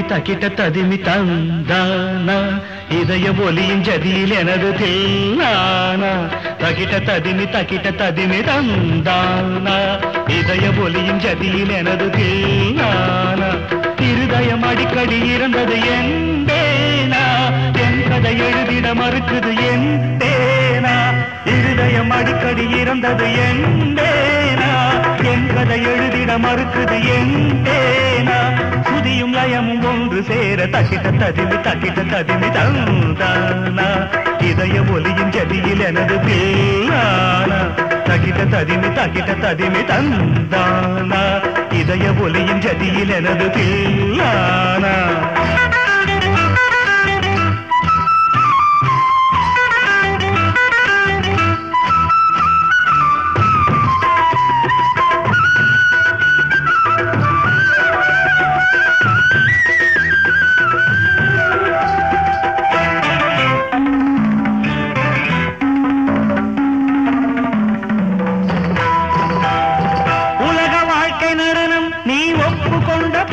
தக்கிட்ட ததிமி தந்தானா. இதய ஒலியின் ஜதியில் எனது தில்லானா. தகிட்ட ததிமி தகிட்ட ததிமி தந்தானா. இதய ஒலியின் ஜதியில் எனது தில்லானா. இருதயம் அடிக்கடி இருந்தது என் பேனா. என் கதை எழுதிட மறுக்குது என் பேனா. இருதயம் அடிக்கடி இருந்தது என் பேனா. என் கதை எழுதிட மறுக்குது என் பேனா சுதியும் லயமும் ஒன்று சேர தகிட்ட ததிமி தகிட்ட ததிமி தந்தானா. இதய ஒலியின் ஜதியில் எனது பில்லானா தகிட்ட ததிமி தகிட்ட ததிமி தந்தானா. இதய ஒலியின் ஜதியில் எனது பில்லானா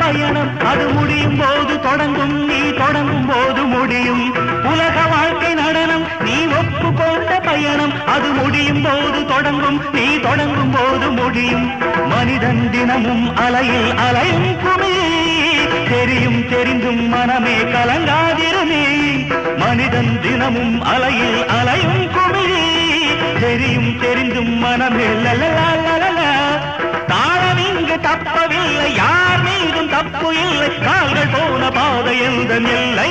பயணம் அது முடியும் போது தொடங்கும் நீ தொடங்கும் போது முடியும். உலக வாழ்க்கை நடனம் நீ ஒப்பு கொண்ட பயணம். அது முடியும் போது தொடங்கும் நீ தொடங்கும் போது முடியும். மனிதன் தினமும் அலையில் அலையும் குமி. தெரியும் தெரிந்தும் மனமே கலங்காதிருமே. மனிதன் தினமும் அலையில் அலையும் குமிழி தெரியும் தெரிந்தும் மனமே லலலா லலலா இங்கு தப்பவில்லை யார் தப்பு இல்லை. கால்கள் போன பாதை எந்த நில்லை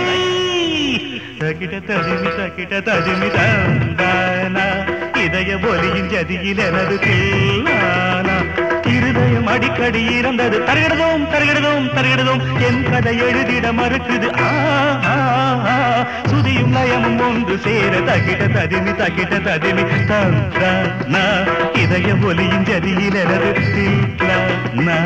தகிட தருமி தகிட தருமி தந்தானா? இதய ஒலியின் ஜதியில் எனது தில்லானா? இருதயம் அடிக்கடி இறந்தது. தருகிடதோம் தருகிடதோம் தருகிடதோம் என் கதை எழுதிட மறுக்குது. சுதியும் லயமும் ஒன்று சேர தகிட ததிமி தகிட ததிமி தந்தானா? இதய ஒலியின் ஜதியில் எனது தில்லானா?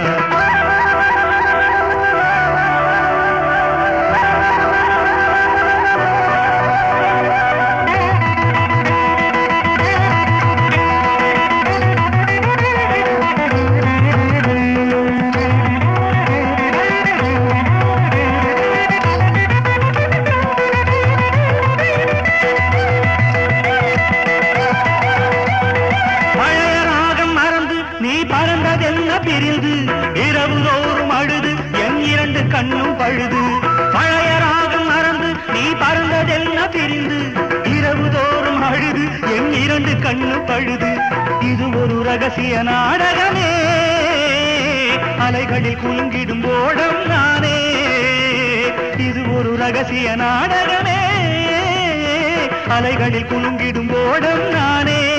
கண்ணும் பழுது. பழைய ராகம் மறந்து நீ பறந்ததெல்லாம் பிரிந்து. இரவு தோறும் அழுது என் இரண்டு கண்ணும் பழுது. இது ஒரு ரகசிய நாடகமே. அலைகளில் குலுங்கிடும் ஓடம் நானே. இது ஒரு ரகசிய நாடகமே. அலைகளில் குலுங்கிடும் ஓடம் நானே.